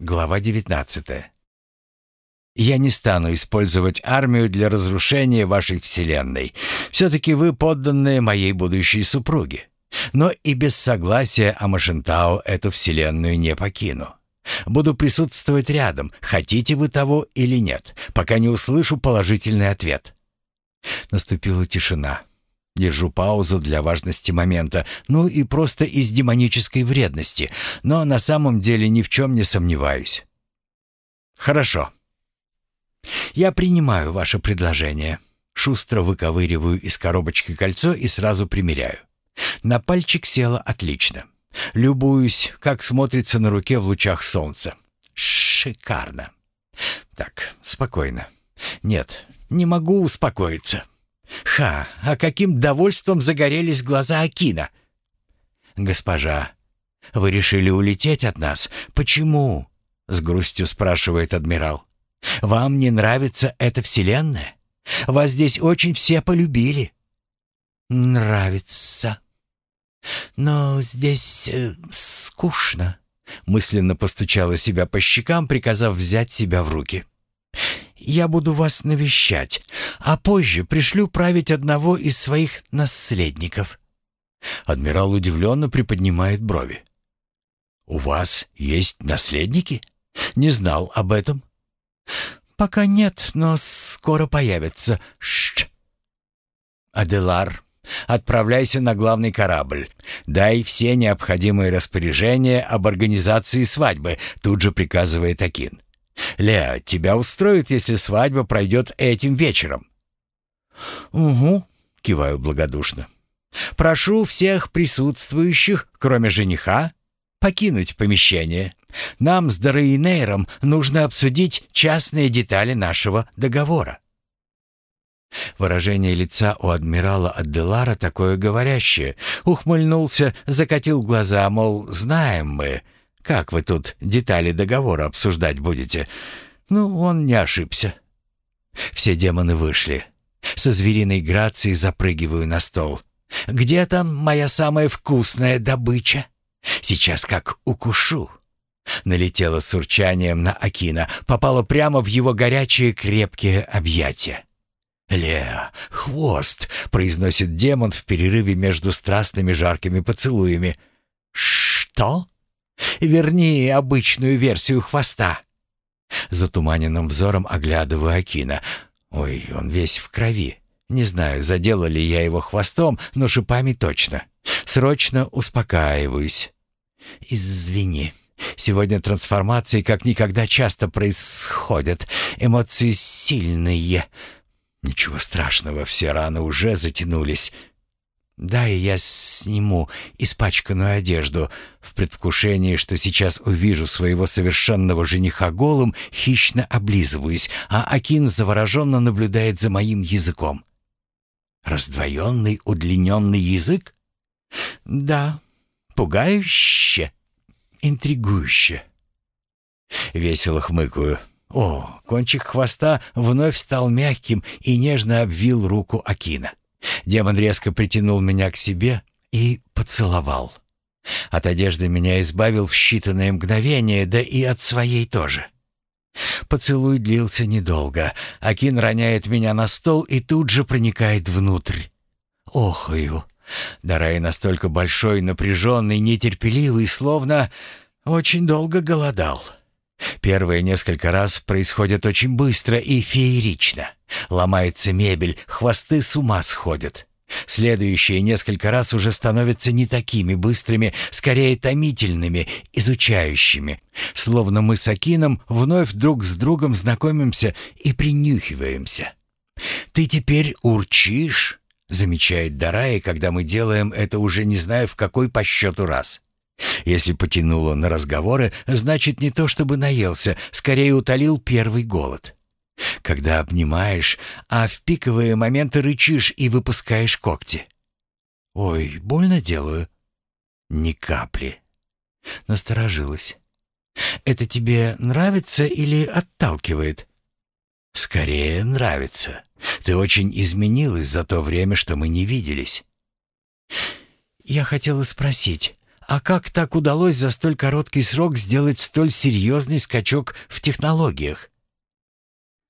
Глава 19. Я не стану использовать армию для разрушения вашей вселенной. Все-таки вы подданные моей будущей супруги. Но и без согласия Амашентао эту вселенную не покину. Буду присутствовать рядом, хотите вы того или нет, пока не услышу положительный ответ. Наступила тишина. Держу паузу для важности момента, ну и просто из демонической вредности, но на самом деле ни в чем не сомневаюсь. Хорошо. Я принимаю ваше предложение. Шустро выковыриваю из коробочки кольцо и сразу примеряю. На пальчик село отлично. Любуюсь, как смотрится на руке в лучах солнца. Шикарно. Так, спокойно. Нет, не могу успокоиться. Ха, а каким довольством загорелись глаза Акина. Госпожа, вы решили улететь от нас? Почему? С грустью спрашивает адмирал. Вам не нравится эта вселенная? Вас здесь очень все полюбили. Нравится. Но здесь э, скучно. Мысленно постучала себя по щекам, приказав взять себя в руки. Я буду вас навещать, а позже пришлю править одного из своих наследников». Адмирал удивленно приподнимает брови. «У вас есть наследники? Не знал об этом». «Пока нет, но скоро появятся. Шш!» «Аделар, отправляйся на главный корабль. Дай все необходимые распоряжения об организации свадьбы», тут же приказывает Акин. «Леа, тебя устроит, если свадьба пройдет этим вечером?» «Угу», — киваю благодушно. «Прошу всех присутствующих, кроме жениха, покинуть помещение. Нам с Дорейнейром нужно обсудить частные детали нашего договора». Выражение лица у адмирала Адделара такое говорящее. Ухмыльнулся, закатил глаза, мол, знаем мы, как вы тут детали договора обсуждать будете? Ну, он не ошибся. Все демоны вышли. Со звериной грацией запрыгиваю на стол. Где там моя самая вкусная добыча? Сейчас как укушу. Налетела с урчанием на Акина, попала прямо в его горячие крепкие объятия. «Леа, хвост!» — произносит демон в перерыве между страстными жаркими поцелуями. «Что?» Верни обычную версию хвоста. Затуманенным взором оглядываю Акина. Ой, он весь в крови. Не знаю, задела ли я его хвостом, но шипами точно. Срочно успокаиваюсь. Извини. Сегодня трансформации как никогда часто происходят. Эмоции сильные. Ничего страшного, все раны уже затянулись. Да, и я сниму испачканную одежду. В предвкушении, что сейчас увижу своего совершенного жениха голым, хищно облизываюсь, а Акин завороженно наблюдает за моим языком. Раздвоенный, удлиненный язык? Да, пугающе, интригующе. Весело хмыкаю. О, кончик хвоста вновь стал мягким и нежно обвил руку Акина. Демон резко притянул меня к себе и поцеловал. От одежды меня избавил в считанные мгновения, да и от своей тоже. Поцелуй длился недолго. Акин роняет меня на стол и тут же проникает внутрь. Охаю. Дарай настолько большой, напряженный, нетерпеливый, словно очень долго голодал. Первые несколько раз происходят очень быстро и феерично. Ломается мебель, хвосты с ума сходят. Следующие несколько раз уже становятся не такими быстрыми, скорее томительными, изучающими. Словно мы с Акином вновь друг с другом знакомимся и принюхиваемся. «Ты теперь урчишь?» — замечает Дарай, когда мы делаем это уже не знаю в какой по счету раз. Если потянуло на разговоры, значит не то чтобы наелся, скорее утолил первый голод. Когда обнимаешь, а в пиковые моменты рычишь и выпускаешь когти. «Ой, больно делаю?» «Ни капли». Насторожилась. «Это тебе нравится или отталкивает?» «Скорее нравится. Ты очень изменилась за то время, что мы не виделись». «Я хотела спросить, А как так удалось за столь короткий срок сделать столь серьезный скачок в технологиях?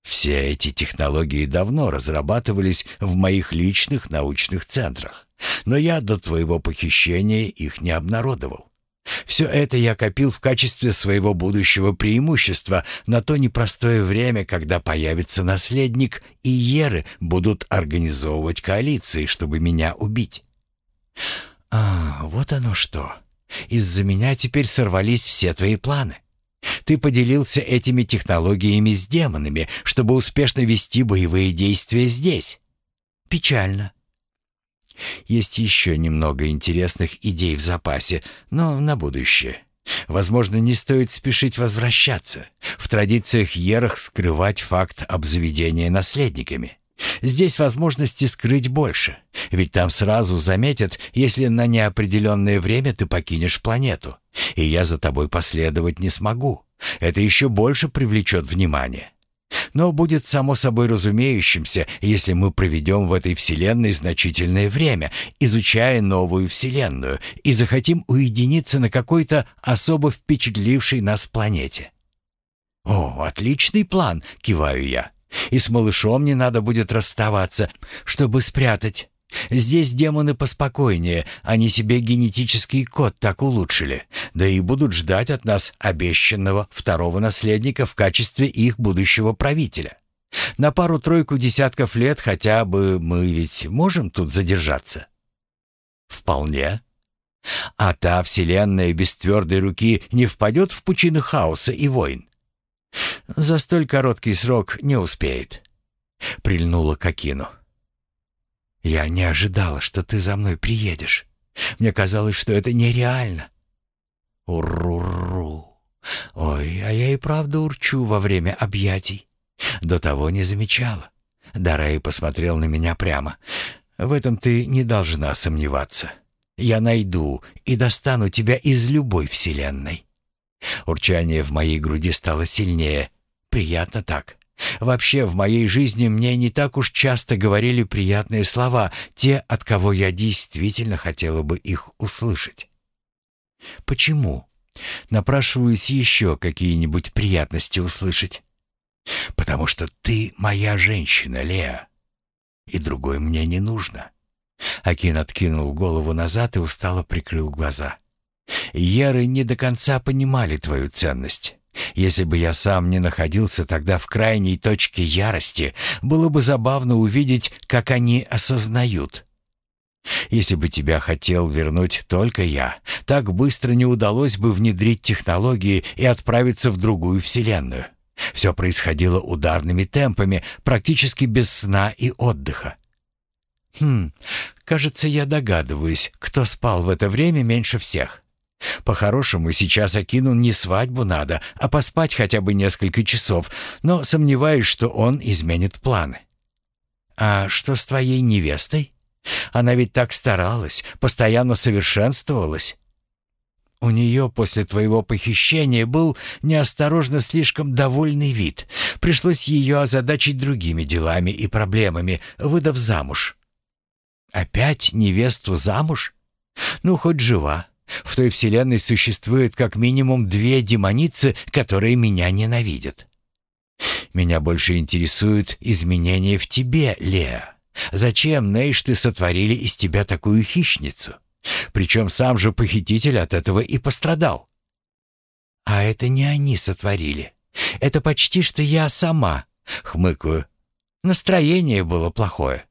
Все эти технологии давно разрабатывались в моих личных научных центрах, но я до твоего похищения их не обнародовал. Все это я копил в качестве своего будущего преимущества на то непростое время, когда появится наследник, и Еры будут организовывать коалиции, чтобы меня убить. А, вот оно что. Из-за меня теперь сорвались все твои планы. Ты поделился этими технологиями с демонами, чтобы успешно вести боевые действия здесь. Печально. Есть еще немного интересных идей в запасе, но на будущее. Возможно, не стоит спешить возвращаться. В традициях Ерах скрывать факт обзаведения наследниками. Здесь возможности скрыть больше, ведь там сразу заметят, если на неопределенное время ты покинешь планету, и я за тобой последовать не смогу. Это еще больше привлечет внимание. Но будет само собой разумеющимся, если мы проведем в этой вселенной значительное время, изучая новую вселенную, и захотим уединиться на какой-то особо впечатлившей нас планете. «О, отличный план!» — киваю я. «И с малышом не надо будет расставаться, чтобы спрятать. Здесь демоны поспокойнее, они себе генетический код так улучшили, да и будут ждать от нас обещанного второго наследника в качестве их будущего правителя. На пару-тройку десятков лет хотя бы мы ведь можем тут задержаться? Вполне. А та вселенная без твердой руки не впадет в пучины хаоса и войн? За столь короткий срок не успеет. Прильнула к Акину. «Я не ожидала, что ты за мной приедешь. Мне казалось, что это нереально». «Урру-ру! Ой, а я и правда урчу во время объятий. До того не замечала». Дарай посмотрел на меня прямо. «В этом ты не должна сомневаться. Я найду и достану тебя из любой вселенной». Урчание в моей груди стало сильнее. Приятно так. Вообще, в моей жизни мне не так уж часто говорили приятные слова, те, от кого я действительно хотела бы их услышать. Почему? Напрашиваюсь еще какие-нибудь приятности услышать. Потому что ты моя женщина, Леа, и другой мне не нужно. Акин откинул голову назад и устало прикрыл глаза. Еры не до конца понимали твою ценность. Если бы я сам не находился тогда в крайней точке ярости, было бы забавно увидеть, как они осознают. Если бы тебя хотел вернуть только я, так быстро не удалось бы внедрить технологии и отправиться в другую вселенную. Все происходило ударными темпами, практически без сна и отдыха. Хм, кажется, я догадываюсь, кто спал в это время меньше всех. По-хорошему, сейчас Акину не свадьбу надо, а поспать хотя бы несколько часов, но сомневаюсь, что он изменит планы. А что с твоей невестой? Она ведь так старалась, постоянно совершенствовалась. У нее после твоего похищения был неосторожно слишком довольный вид. Пришлось ее озадачить другими делами и проблемами, выдав замуж. Опять невесту замуж? Ну, хоть жива. В той вселенной существует как минимум две демоницы, которые меня ненавидят. Меня больше интересуют изменения в тебе, Леа. Зачем, Нейшты, сотворили из тебя такую хищницу? Причем сам же похититель от этого и пострадал. А это не они сотворили. Это почти что я сама, хмыкаю. Настроение было плохое.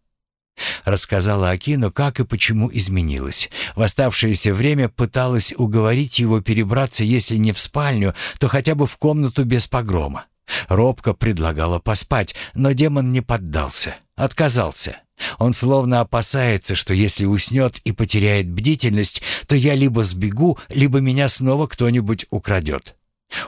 Рассказала Акину, как и почему изменилась. В оставшееся время пыталась уговорить его перебраться, если не в спальню, то хотя бы в комнату без погрома. Робко предлагала поспать, но демон не поддался, отказался. Он словно опасается, что если уснет и потеряет бдительность, то я либо сбегу, либо меня снова кто-нибудь украдет.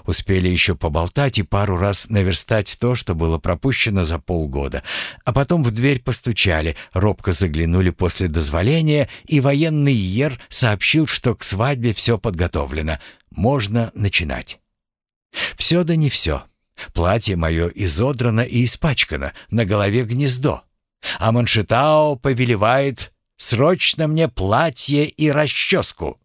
Успели еще поболтать и пару раз наверстать то, что было пропущено за полгода. А потом в дверь постучали, робко заглянули после дозволения, и военный Ер сообщил, что к свадьбе все подготовлено. Можно начинать. Все да не все. Платье мое изодрано и испачкано, на голове гнездо. А Маншитао повелевает «Срочно мне платье и расческу!»